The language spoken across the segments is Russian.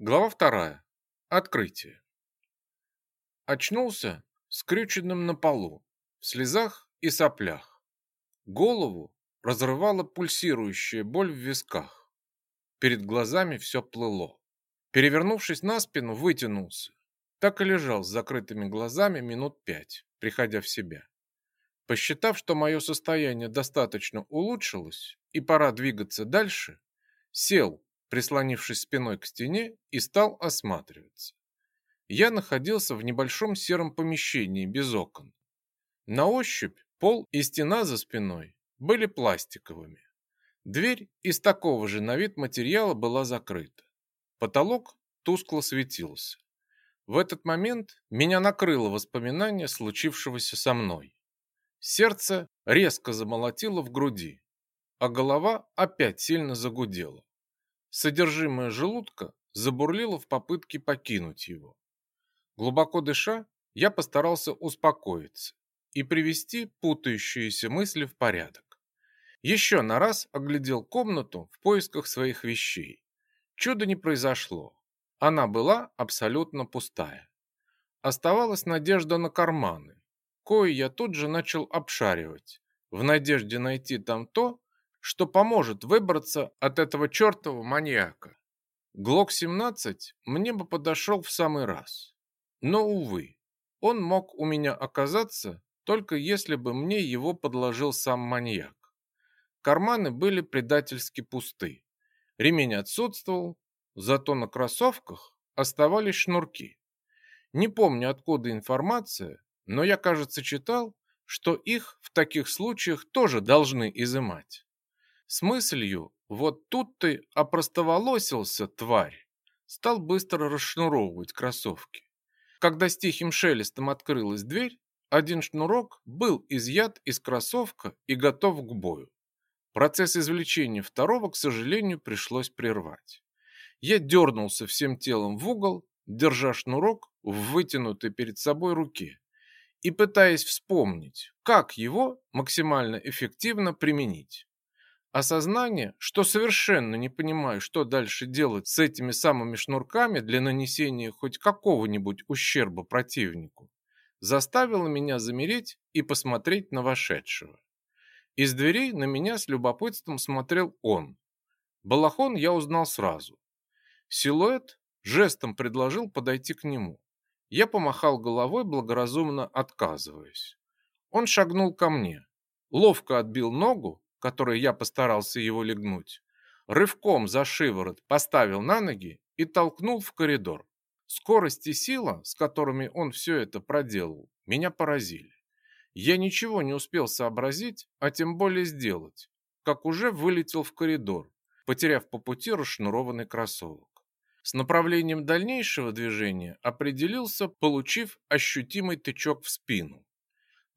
Глава вторая. Открытие. Очнулся скрюченным на полу, в слезах и соплях. Голову разрывала пульсирующая боль в висках. Перед глазами все плыло. Перевернувшись на спину, вытянулся. Так и лежал с закрытыми глазами минут пять, приходя в себя. Посчитав, что мое состояние достаточно улучшилось и пора двигаться дальше, сел, прислонившись спиной к стене, и стал осматриваться. Я находился в небольшом сером помещении без окон. На ощупь пол и стена за спиной были пластиковыми. Дверь из такого же на вид материала была закрыта. Потолок тускло светился. В этот момент меня накрыло воспоминание случившегося со мной. Сердце резко замолотило в груди, а голова опять сильно загудела. Содержимое желудка забурлило в попытке покинуть его. Глубоко дыша, я постарался успокоиться и привести путающиеся мысли в порядок. Еще на раз оглядел комнату в поисках своих вещей. Чудо не произошло. Она была абсолютно пустая. Оставалась надежда на карманы, кое я тут же начал обшаривать, в надежде найти там то, что поможет выбраться от этого чертового маньяка. Глок-17 мне бы подошел в самый раз. Но, увы, он мог у меня оказаться, только если бы мне его подложил сам маньяк. Карманы были предательски пусты. Ремень отсутствовал, зато на кроссовках оставались шнурки. Не помню, откуда информация, но я, кажется, читал, что их в таких случаях тоже должны изымать. С мыслью «вот тут ты опростоволосился, тварь!» стал быстро расшнуровывать кроссовки. Когда с тихим шелестом открылась дверь, один шнурок был изъят из кроссовка и готов к бою. Процесс извлечения второго, к сожалению, пришлось прервать. Я дернулся всем телом в угол, держа шнурок в вытянутой перед собой руке и пытаясь вспомнить, как его максимально эффективно применить. Осознание, что совершенно не понимаю, что дальше делать с этими самыми шнурками для нанесения хоть какого-нибудь ущерба противнику, заставило меня замереть и посмотреть на вошедшего. Из дверей на меня с любопытством смотрел он. Балахон я узнал сразу. Силуэт жестом предложил подойти к нему. Я помахал головой, благоразумно отказываясь. Он шагнул ко мне, ловко отбил ногу которой я постарался его легнуть, рывком за шиворот поставил на ноги и толкнул в коридор. Скорость и сила, с которыми он все это проделал, меня поразили. Я ничего не успел сообразить, а тем более сделать, как уже вылетел в коридор, потеряв по пути расшнурованный кроссовок. С направлением дальнейшего движения определился, получив ощутимый тычок в спину.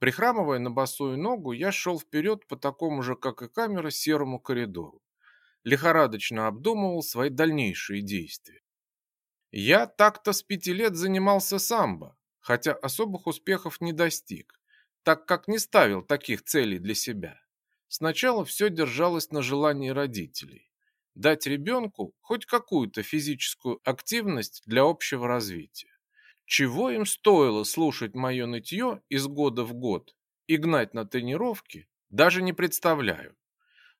Прихрамывая на босую ногу, я шел вперед по такому же, как и камера, серому коридору. Лихорадочно обдумывал свои дальнейшие действия. Я так-то с пяти лет занимался самбо, хотя особых успехов не достиг, так как не ставил таких целей для себя. Сначала все держалось на желании родителей. Дать ребенку хоть какую-то физическую активность для общего развития. Чего им стоило слушать мое нытье из года в год и гнать на тренировки, даже не представляю.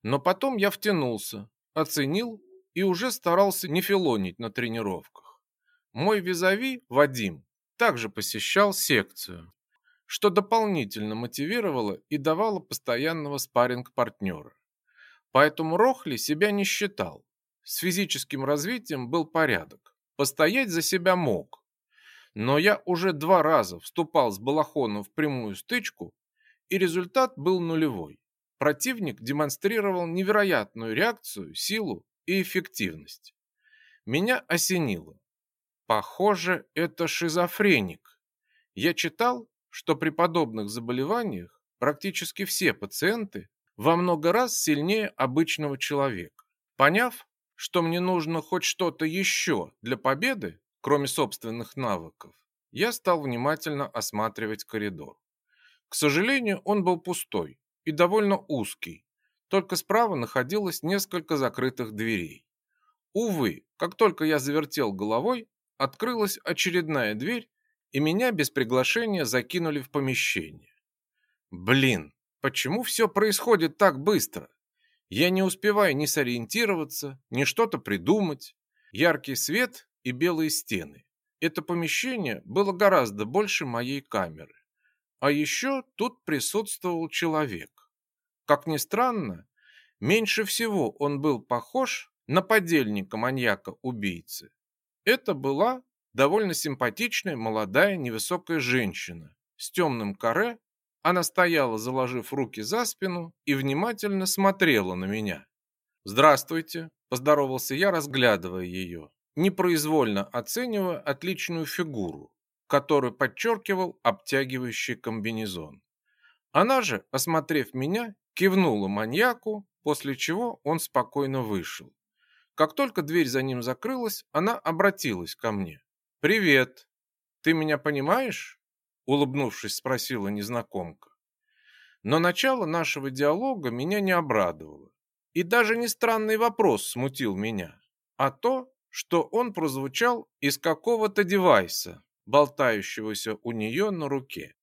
Но потом я втянулся, оценил и уже старался не филонить на тренировках. Мой визави, Вадим, также посещал секцию, что дополнительно мотивировало и давало постоянного спарринг-партнера. Поэтому Рохли себя не считал. С физическим развитием был порядок. Постоять за себя мог, но я уже два раза вступал с Балахоном в прямую стычку, и результат был нулевой. Противник демонстрировал невероятную реакцию, силу и эффективность. Меня осенило. Похоже, это шизофреник. Я читал, что при подобных заболеваниях практически все пациенты во много раз сильнее обычного человека. Поняв, что мне нужно хоть что-то еще для победы, Кроме собственных навыков, я стал внимательно осматривать коридор. К сожалению, он был пустой и довольно узкий, только справа находилось несколько закрытых дверей. Увы, как только я завертел головой, открылась очередная дверь, и меня без приглашения закинули в помещение. Блин, почему все происходит так быстро? Я не успеваю ни сориентироваться, ни что-то придумать. Яркий свет и белые стены. Это помещение было гораздо больше моей камеры. А еще тут присутствовал человек. Как ни странно, меньше всего он был похож на подельника маньяка-убийцы. Это была довольно симпатичная молодая невысокая женщина с темным каре она стояла, заложив руки за спину и внимательно смотрела на меня. «Здравствуйте», – поздоровался я, разглядывая ее, непроизвольно оценивая отличную фигуру, которую подчеркивал обтягивающий комбинезон. Она же, осмотрев меня, кивнула маньяку, после чего он спокойно вышел. Как только дверь за ним закрылась, она обратилась ко мне. «Привет! Ты меня понимаешь?» улыбнувшись, спросила незнакомка. Но начало нашего диалога меня не обрадовало. И даже не странный вопрос смутил меня, а то, что он прозвучал из какого-то девайса, болтающегося у нее на руке.